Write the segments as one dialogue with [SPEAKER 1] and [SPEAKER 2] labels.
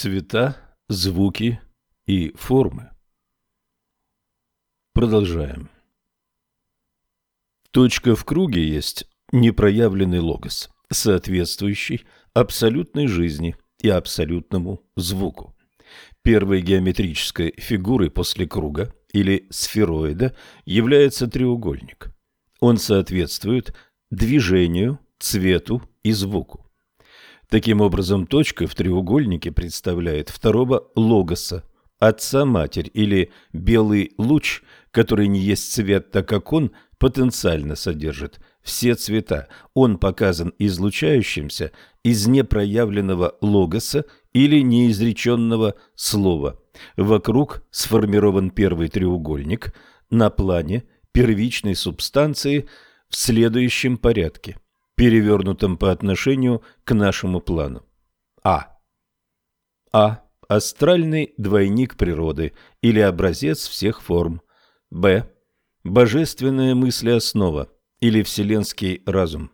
[SPEAKER 1] Цвета, звуки и формы. Продолжаем. Точка в круге есть непроявленный логос, соответствующий абсолютной жизни и абсолютному звуку. Первой геометрической фигурой после круга или сфероида является треугольник. Он соответствует движению, цвету и звуку. Таким образом, точка в треугольнике представляет второго логоса, отца-матерь или белый луч, который не есть цвет, так как он потенциально содержит все цвета. Он показан излучающимся из непроявленного логоса или неизреченного слова. Вокруг сформирован первый треугольник на плане первичной субстанции в следующем порядке – перевернутом по отношению к нашему плану. А. А. Астральный двойник природы или образец всех форм. Б. Божественная мыслеоснова или вселенский разум.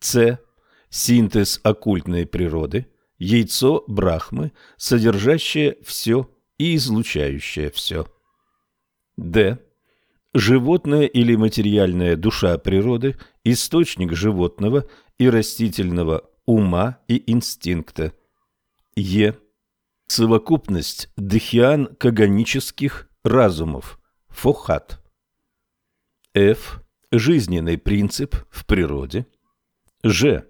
[SPEAKER 1] С. Синтез оккультной природы, яйцо Брахмы, содержащее все и излучающее все. Д. Животная или материальная душа природы – источник животного и растительного ума и инстинкта. Е. Совокупность дхиан-каганических разумов. Фохат. Ф. Жизненный принцип в природе. Ж.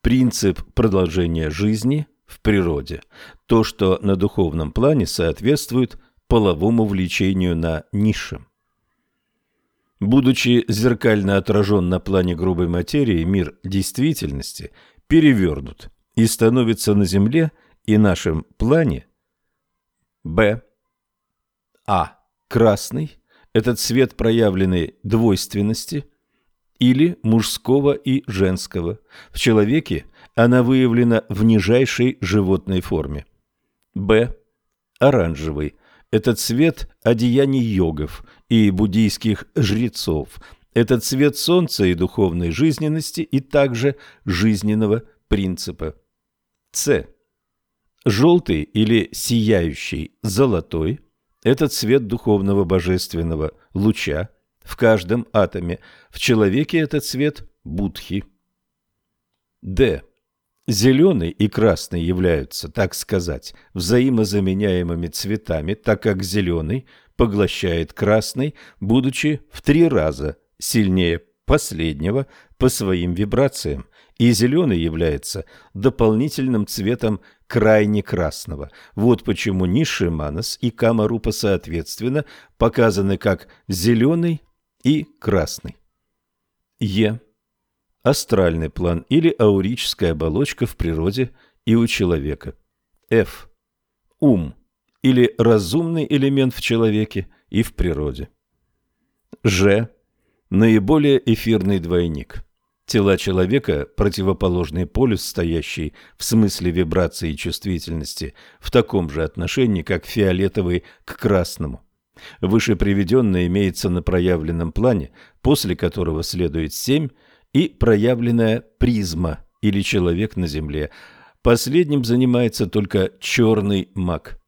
[SPEAKER 1] Принцип продолжения жизни в природе. То, что на духовном плане соответствует половому влечению на низшем. Будучи зеркально отражен на плане грубой материи, мир действительности перевернут и становится на Земле и нашем плане Б. А. Красный – это цвет проявленной двойственности или мужского и женского. В человеке она выявлена в нижайшей животной форме. Б. Оранжевый это цвет одеяний йогов и буддийских жрецов. Это цвет солнца и духовной жизненности, и также жизненного принципа. С. Желтый или сияющий золотой – это цвет духовного божественного луча в каждом атоме. В человеке это цвет будхи. Д. Зеленый и красный являются, так сказать, взаимозаменяемыми цветами, так как зеленый поглощает красный, будучи в три раза сильнее последнего по своим вибрациям, и зеленый является дополнительным цветом крайне красного. Вот почему низший манас и камарупа соответственно показаны как зеленый и красный. Е астральный план или аурическая оболочка в природе и у человека. F. Ум или разумный элемент в человеке и в природе. Ж. Наиболее эфирный двойник. Тела человека – противоположный полюс, стоящий в смысле вибрации и чувствительности в таком же отношении, как фиолетовый к красному. Выше приведенное имеется на проявленном плане, после которого следует семь – и проявленная призма или человек на Земле. Последним занимается только черный маг.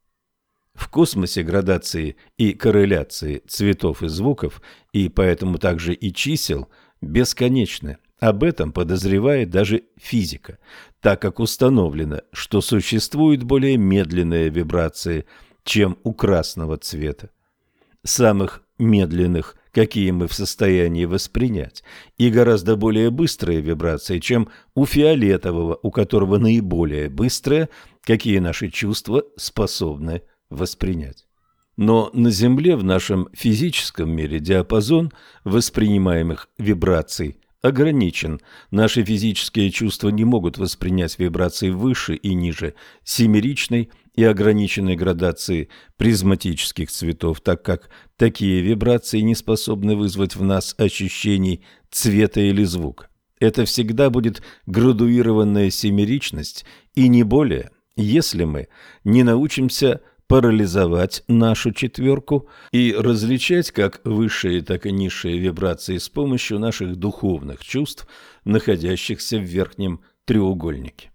[SPEAKER 1] В космосе градации и корреляции цветов и звуков, и поэтому также и чисел, бесконечны. Об этом подозревает даже физика, так как установлено, что существуют более медленные вибрации, чем у красного цвета. Самых медленных какие мы в состоянии воспринять, и гораздо более быстрые вибрации, чем у фиолетового, у которого наиболее быстрые, какие наши чувства способны воспринять. Но на Земле в нашем физическом мире диапазон воспринимаемых вибраций ограничен. Наши физические чувства не могут воспринять вибрации выше и ниже семеричной и ограниченной градации призматических цветов, так как такие вибрации не способны вызвать в нас ощущений цвета или звука. Это всегда будет градуированная семеричность и не более, если мы не научимся парализовать нашу четверку и различать как высшие, так и низшие вибрации с помощью наших духовных чувств, находящихся в верхнем треугольнике.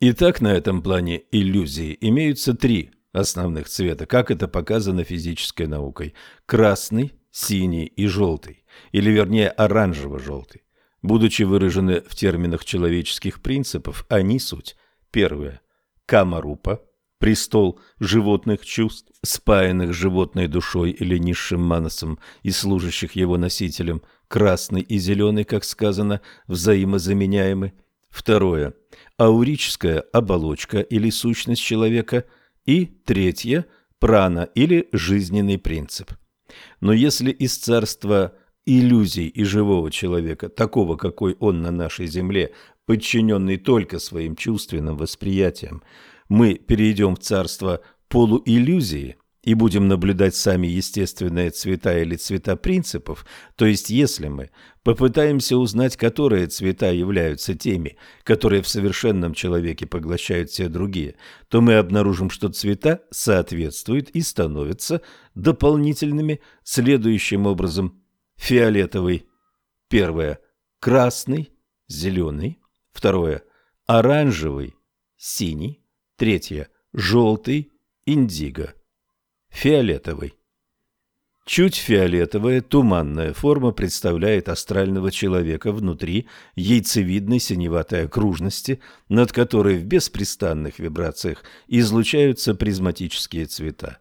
[SPEAKER 1] Итак, на этом плане иллюзии имеются три основных цвета, как это показано физической наукой. Красный, синий и желтый, или вернее оранжево-желтый. Будучи выражены в терминах человеческих принципов, они суть. Первое – камарупа, престол животных чувств, спаянных животной душой или низшим манасом и служащих его носителем, красный и зеленый, как сказано, взаимозаменяемы. Второе – аурическая оболочка или сущность человека. И третье – прана или жизненный принцип. Но если из царства иллюзий и живого человека, такого, какой он на нашей земле, подчиненный только своим чувственным восприятиям, мы перейдем в царство полуиллюзии и будем наблюдать сами естественные цвета или цвета принципов, то есть если мы попытаемся узнать, которые цвета являются теми, которые в совершенном человеке поглощают все другие, то мы обнаружим, что цвета соответствуют и становятся дополнительными следующим образом. Фиолетовый. Первое. Красный, зеленый. Второе. Оранжевый, синий. Третье. Желтый, индиго. Фиолетовый. Чуть фиолетовая туманная форма представляет астрального человека внутри яйцевидной синеватой окружности, над которой в беспрестанных вибрациях излучаются призматические цвета.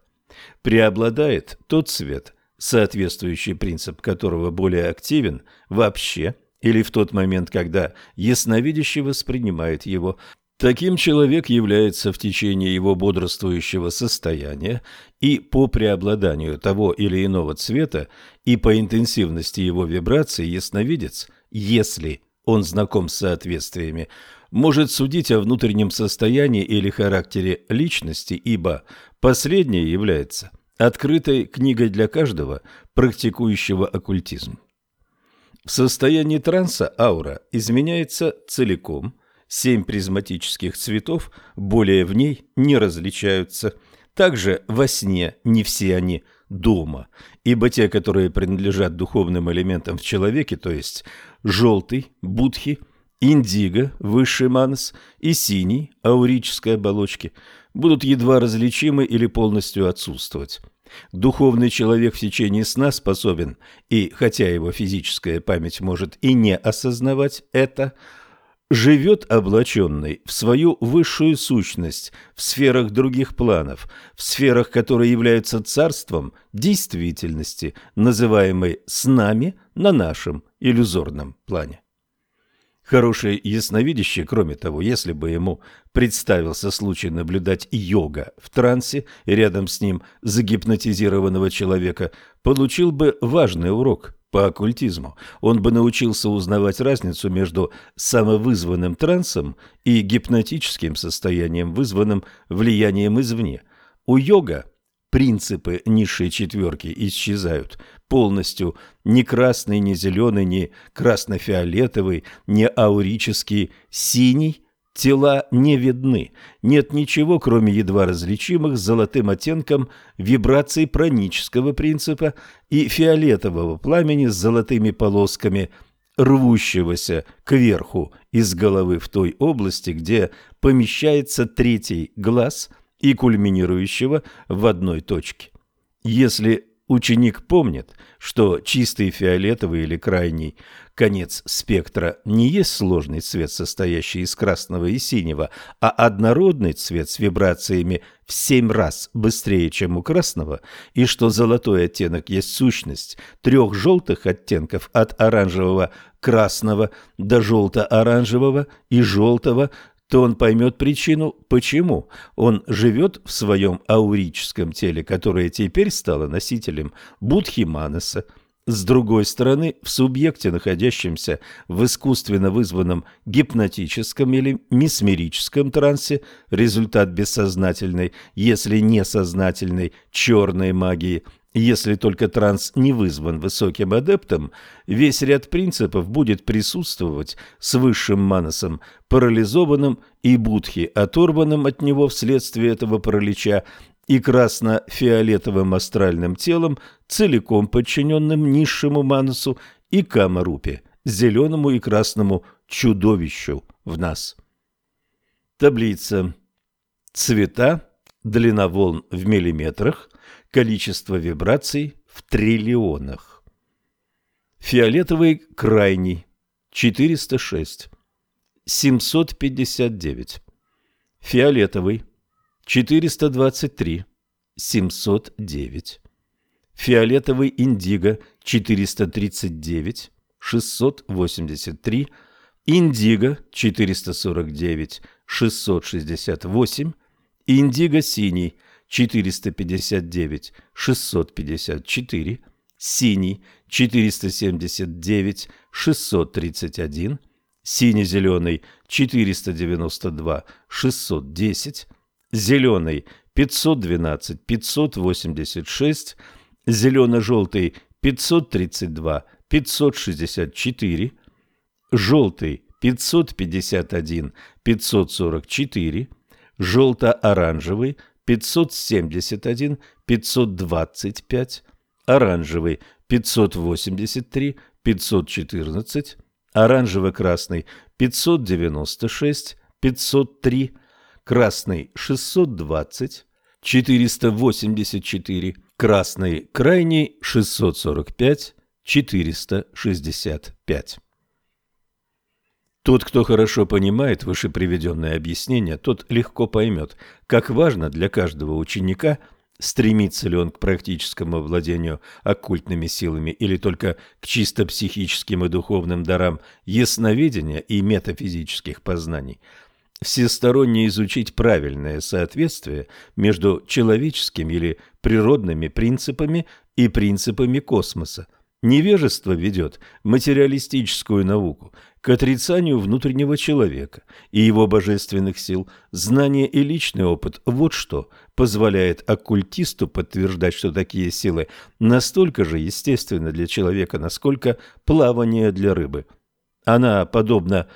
[SPEAKER 1] Преобладает тот цвет, соответствующий принцип которого более активен вообще или в тот момент, когда ясновидящий воспринимает его Таким человек является в течение его бодрствующего состояния и по преобладанию того или иного цвета и по интенсивности его вибраций ясновидец, если он знаком с соответствиями, может судить о внутреннем состоянии или характере личности, ибо последнее является открытой книгой для каждого, практикующего оккультизм. В состоянии транса аура изменяется целиком – Семь призматических цветов более в ней не различаются. Также во сне не все они дома, ибо те, которые принадлежат духовным элементам в человеке, то есть желтый, будхи, индиго, высший манас и синий, аурической оболочки, будут едва различимы или полностью отсутствовать. Духовный человек в течение сна способен, и хотя его физическая память может и не осознавать это, живет облаченный в свою высшую сущность в сферах других планов, в сферах, которые являются царством действительности, называемой снами на нашем иллюзорном плане. Хороший ясновидящий, кроме того, если бы ему представился случай наблюдать йога в трансе рядом с ним загипнотизированного человека, получил бы важный урок – по оккультизму, он бы научился узнавать разницу между самовызванным трансом и гипнотическим состоянием, вызванным влиянием извне. У йога принципы низшей четверки исчезают полностью. Ни красный, ни зеленый, ни красно-фиолетовый, ни аурический синий – Тела не видны, нет ничего, кроме едва различимых золотым оттенком вибраций пранического принципа и фиолетового пламени с золотыми полосками, рвущегося кверху из головы в той области, где помещается третий глаз и кульминирующего в одной точке. Если ученик помнит, что чистый фиолетовый или крайний конец спектра не есть сложный цвет, состоящий из красного и синего, а однородный цвет с вибрациями в семь раз быстрее, чем у красного, и что золотой оттенок есть сущность трех желтых оттенков от оранжевого красного до желто-оранжевого и желтого, то он поймет причину, почему он живет в своем аурическом теле, которое теперь стало носителем Будхи Манаса, с другой стороны, в субъекте, находящемся в искусственно вызванном гипнотическом или месмерическом трансе, результат бессознательной, если несознательной, черной магии, если только транс не вызван высоким адептом, весь ряд принципов будет присутствовать с высшим манасом, парализованным и будхи, оторванным от него вследствие этого паралича, и красно-фиолетовым астральным телом, целиком подчиненным низшему манусу и камарупе, зеленому и красному чудовищу в нас. Таблица. Цвета, длина волн в миллиметрах, количество вибраций в триллионах. Фиолетовый крайний 406. 759. Фиолетовый 423. 709. Фиолетовый индиго 439. 683. Индиго 449. 668. Индиго синий 459. 654. Синий 479. 631 сине-зеленый 492 610, зеленый 512 586, зелено-желтый 532 564, желтый 551 544, желто-оранжевый 571 525, оранжевый 583 514, оранжево-красный 596, 503, красный 620, 484, красный крайний 645, 465. Тот, кто хорошо понимает вышеприведенное объяснение, тот легко поймет, как важно для каждого ученика – стремится ли он к практическому владению оккультными силами или только к чисто психическим и духовным дарам ясновидения и метафизических познаний, всесторонне изучить правильное соответствие между человеческими или природными принципами и принципами космоса. Невежество ведет материалистическую науку – к отрицанию внутреннего человека и его божественных сил, знание и личный опыт – вот что позволяет оккультисту подтверждать, что такие силы настолько же естественны для человека, насколько плавание для рыбы. Она, подобно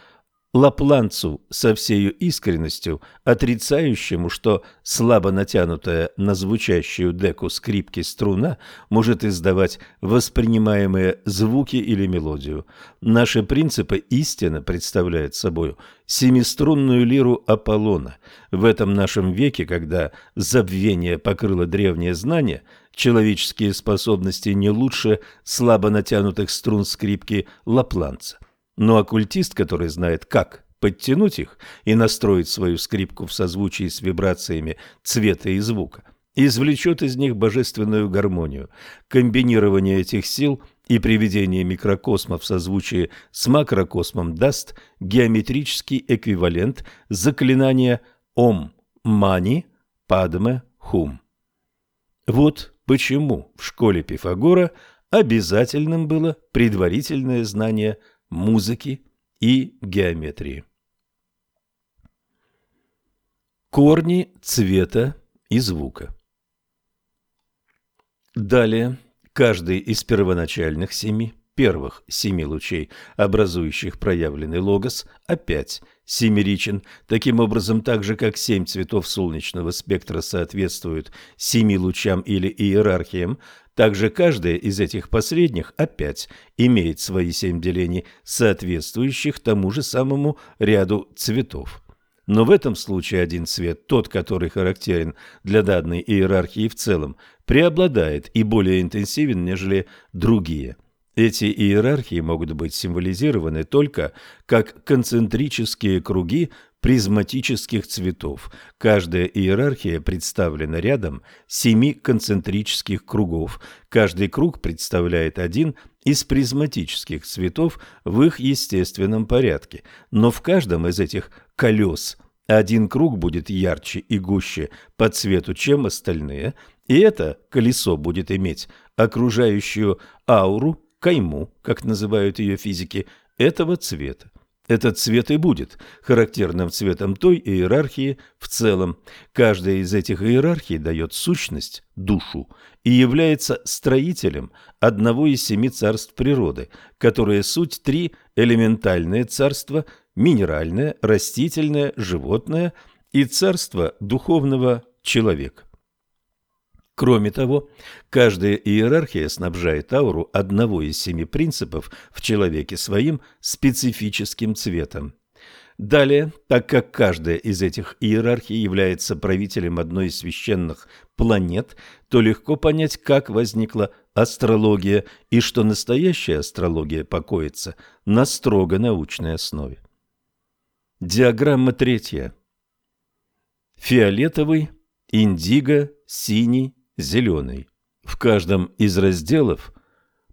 [SPEAKER 1] Лапланцу со всею искренностью, отрицающему, что слабо натянутая на звучащую деку скрипки струна может издавать воспринимаемые звуки или мелодию. Наши принципы истинно представляют собой семиструнную лиру Аполлона. В этом нашем веке, когда забвение покрыло древнее знание, человеческие способности не лучше слабо натянутых струн скрипки Лапланца. Но оккультист, который знает, как подтянуть их и настроить свою скрипку в созвучии с вибрациями цвета и звука, извлечет из них божественную гармонию. Комбинирование этих сил и приведение микрокосма в созвучии с макрокосмом даст геометрический эквивалент заклинания «Ом Мани Падме Хум». Вот почему в школе Пифагора обязательным было предварительное знание – музыки и геометрии. Корни цвета и звука. Далее, каждый из первоначальных семи, первых семи лучей, образующих проявленный логос, опять семеричен. Таким образом, так же как семь цветов солнечного спектра соответствуют семи лучам или иерархиям, также каждая из этих последних опять имеет свои семь делений, соответствующих тому же самому ряду цветов. Но в этом случае один цвет, тот, который характерен для данной иерархии в целом, преобладает и более интенсивен, нежели другие. Эти иерархии могут быть символизированы только как концентрические круги призматических цветов. Каждая иерархия представлена рядом семи концентрических кругов. Каждый круг представляет один из призматических цветов в их естественном порядке. Но в каждом из этих колес один круг будет ярче и гуще по цвету, чем остальные, и это колесо будет иметь окружающую ауру, кайму, как называют ее физики, этого цвета. Этот цвет и будет характерным цветом той иерархии в целом. Каждая из этих иерархий дает сущность, душу, и является строителем одного из семи царств природы, которые суть три элементальные царства – минеральное, растительное, животное и царство духовного человека. Кроме того, каждая иерархия снабжает ауру одного из семи принципов в человеке своим специфическим цветом. Далее, так как каждая из этих иерархий является правителем одной из священных планет, то легко понять, как возникла астрология и что настоящая астрология покоится на строго научной основе. Диаграмма третья. Фиолетовый, индиго, синий, зеленый. В каждом из разделов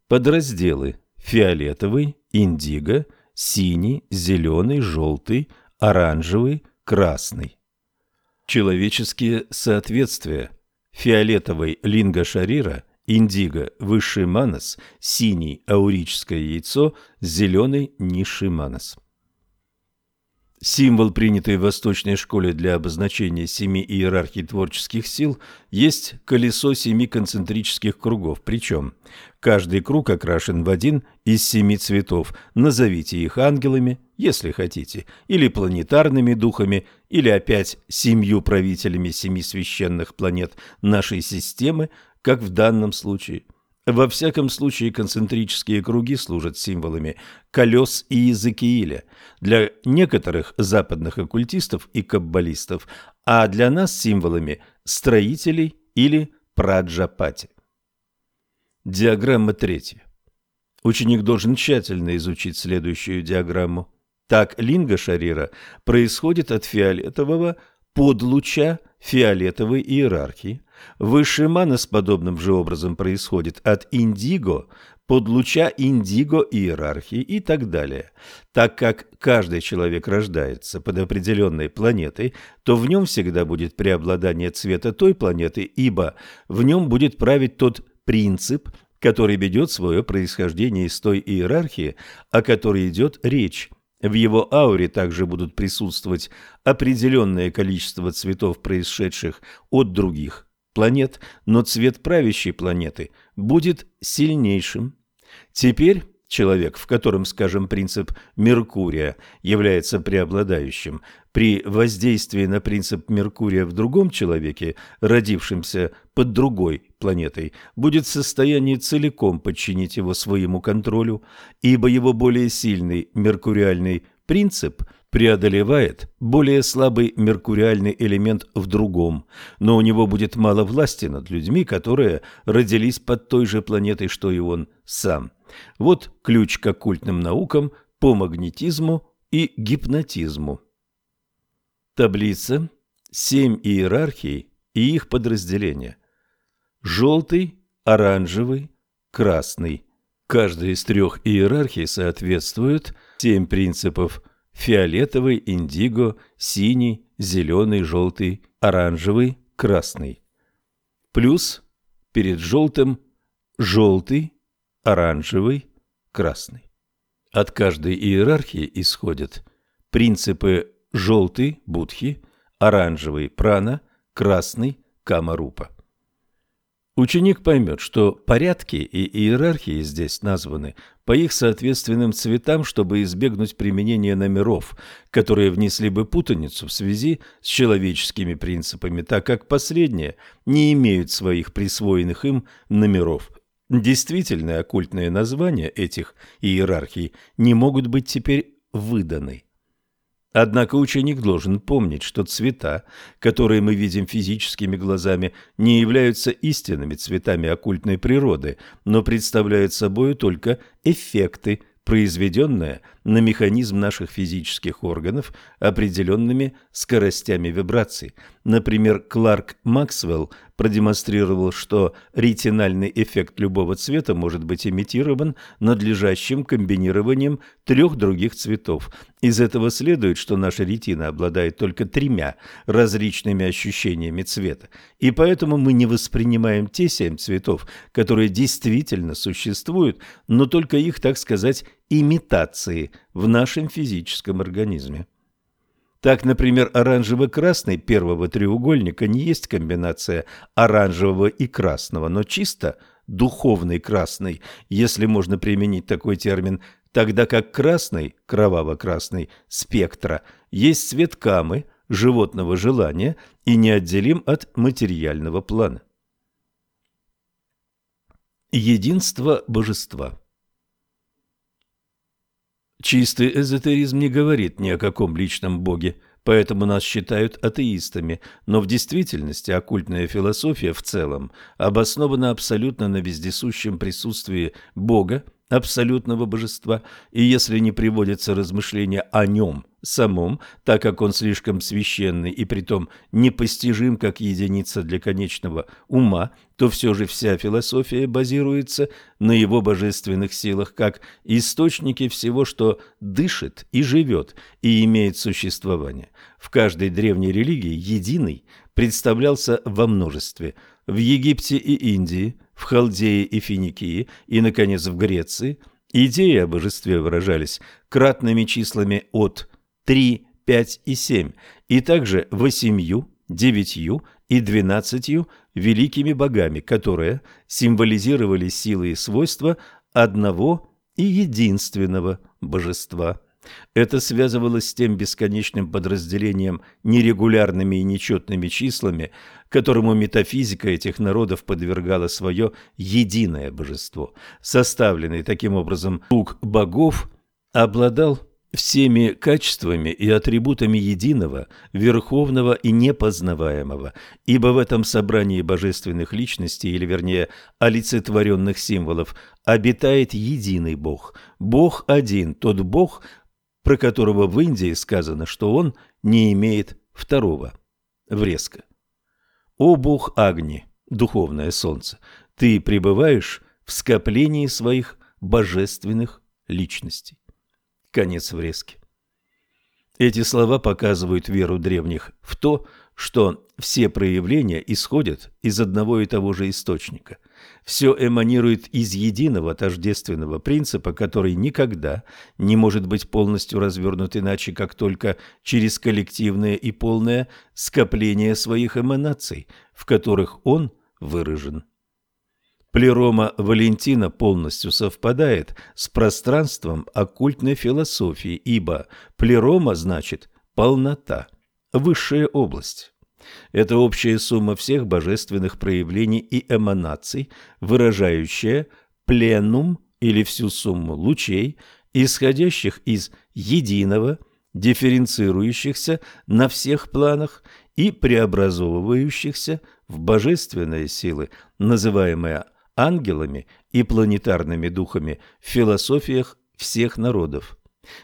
[SPEAKER 1] подразделы фиолетовый, индиго, синий, зеленый, желтый, оранжевый, красный. Человеческие соответствия. Фиолетовый линга шарира, индиго высший манас, синий аурическое яйцо, зеленый низший манас. Символ, принятый в восточной школе для обозначения семи иерархий творческих сил, есть колесо семи концентрических кругов, причем каждый круг окрашен в один из семи цветов. Назовите их ангелами, если хотите, или планетарными духами, или опять семью правителями семи священных планет нашей системы, как в данном случае – во всяком случае, концентрические круги служат символами колес и Иезекииля для некоторых западных оккультистов и каббалистов, а для нас символами строителей или праджапати. Диаграмма третья. Ученик должен тщательно изучить следующую диаграмму. Так, линга шарира происходит от фиолетового подлуча фиолетовой иерархии. Высший манас подобным же образом происходит от индиго под луча индиго иерархии и так далее. Так как каждый человек рождается под определенной планетой, то в нем всегда будет преобладание цвета той планеты, ибо в нем будет править тот принцип, который ведет свое происхождение из той иерархии, о которой идет речь. В его ауре также будут присутствовать определенное количество цветов, происшедших от других планет, но цвет правящей планеты будет сильнейшим. Теперь человек, в котором, скажем, принцип Меркурия является преобладающим, при воздействии на принцип Меркурия в другом человеке, родившемся под другой планетой, будет в состоянии целиком подчинить его своему контролю, ибо его более сильный меркуриальный принцип – преодолевает более слабый меркуриальный элемент в другом, но у него будет мало власти над людьми, которые родились под той же планетой, что и он сам. Вот ключ к оккультным наукам по магнетизму и гипнотизму. Таблица. Семь иерархий и их подразделения. Желтый, оранжевый, красный. Каждая из трех иерархий соответствует семь принципов фиолетовый, индиго, синий, зеленый, желтый, оранжевый, красный. Плюс перед желтым желтый, оранжевый, красный. От каждой иерархии исходят принципы желтый – будхи, оранжевый – прана, красный – камарупа. Ученик поймет, что порядки и иерархии здесь названы по их соответственным цветам, чтобы избегнуть применения номеров, которые внесли бы путаницу в связи с человеческими принципами, так как последние не имеют своих присвоенных им номеров. Действительные оккультные названия этих иерархий не могут быть теперь выданы. Однако ученик должен помнить, что цвета, которые мы видим физическими глазами, не являются истинными цветами оккультной природы, но представляют собой только эффекты, произведенные на механизм наших физических органов определенными скоростями вибраций. Например, Кларк Максвелл продемонстрировал, что ретинальный эффект любого цвета может быть имитирован надлежащим комбинированием трех других цветов. Из этого следует, что наша ретина обладает только тремя различными ощущениями цвета, и поэтому мы не воспринимаем те семь цветов, которые действительно существуют, но только их, так сказать, имитации в нашем физическом организме. Так, например, оранжево-красный первого треугольника не есть комбинация оранжевого и красного, но чисто духовный красный, если можно применить такой термин, тогда как красный, кроваво-красный спектра есть цвет камы, животного желания и неотделим от материального плана. Единство божества Чистый эзотеризм не говорит ни о каком личном боге, поэтому нас считают атеистами, но в действительности оккультная философия в целом обоснована абсолютно на вездесущем присутствии Бога, абсолютного божества, и если не приводятся размышления о нем самом, так как он слишком священный и притом непостижим как единица для конечного ума, то все же вся философия базируется на его божественных силах как источнике всего, что дышит и живет и имеет существование. В каждой древней религии единый представлялся во множестве. В Египте и Индии, в Халдее и Финикии и, наконец, в Греции идеи о божестве выражались кратными числами от 3, 5 и 7, и также восемью, девятью и двенадцатью великими богами, которые символизировали силы и свойства одного и единственного божества. Это связывалось с тем бесконечным подразделением нерегулярными и нечетными числами, которому метафизика этих народов подвергала свое единое божество. Составленный таким образом круг богов обладал всеми качествами и атрибутами единого, верховного и непознаваемого, ибо в этом собрании божественных личностей, или вернее олицетворенных символов, обитает единый Бог. Бог один, тот Бог, про которого в Индии сказано, что он не имеет второго. Врезка. «О Бог Агни, духовное солнце, ты пребываешь в скоплении своих божественных личностей». Конец врезки. Эти слова показывают веру древних в то, что все проявления исходят из одного и того же источника. Все эманирует из единого тождественного принципа, который никогда не может быть полностью развернут иначе, как только через коллективное и полное скопление своих эманаций, в которых он выражен. Плерома Валентина полностью совпадает с пространством оккультной философии, ибо плерома значит полнота, высшая область. Это общая сумма всех божественных проявлений и эманаций, выражающая пленум или всю сумму лучей, исходящих из единого, дифференцирующихся на всех планах и преобразовывающихся в божественные силы, называемые ангелами и планетарными духами в философиях всех народов.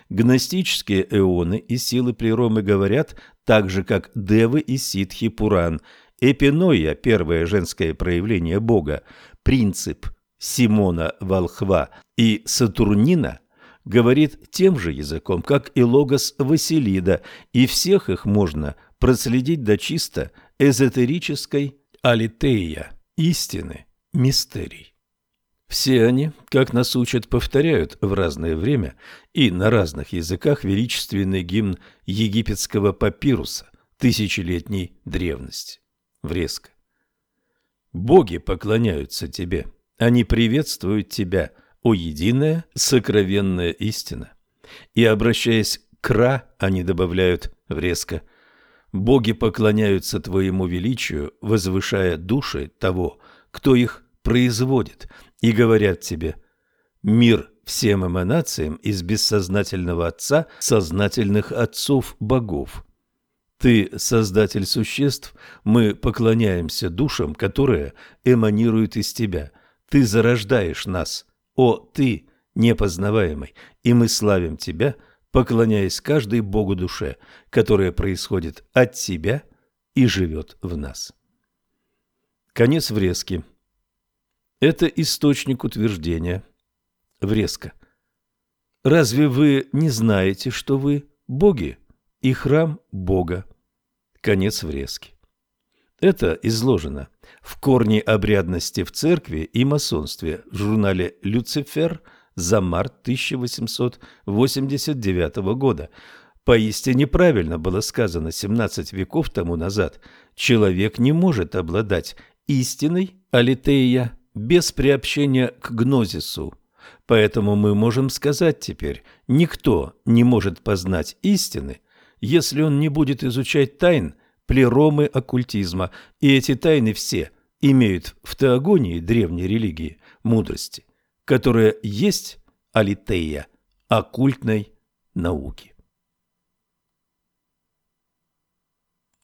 [SPEAKER 1] Гностические эоны и силы приромы говорят так же, как девы и ситхи Пуран. Эпиноя, первое женское проявление Бога, принцип Симона Волхва и Сатурнина говорит тем же языком, как и логос Василида, и всех их можно проследить до чисто эзотерической алитея, истины мистерий. Все они, как нас учат, повторяют в разное время и на разных языках величественный гимн египетского папируса тысячелетней древности. Врезка. Боги поклоняются тебе, они приветствуют тебя, о единая сокровенная истина. И, обращаясь к Ра, они добавляют врезка. Боги поклоняются твоему величию, возвышая души того, кто их производит, и говорят тебе «Мир всем эманациям из бессознательного Отца, сознательных отцов богов». Ты – создатель существ, мы поклоняемся душам, которые эманируют из тебя. Ты зарождаешь нас, о, ты, непознаваемый, и мы славим тебя, поклоняясь каждой Богу душе, которая происходит от тебя и живет в нас. Конец врезки. Это источник утверждения. Врезка. Разве вы не знаете, что вы боги и храм Бога? Конец врезки. Это изложено в корне обрядности в церкви и масонстве в журнале «Люцифер» за март 1889 года. Поистине правильно было сказано 17 веков тому назад. Человек не может обладать истиной алитея без приобщения к гнозису. Поэтому мы можем сказать теперь, никто не может познать истины, если он не будет изучать тайн плеромы оккультизма, и эти тайны все имеют в теогонии древней религии мудрости, которая есть алитея, оккультной науки.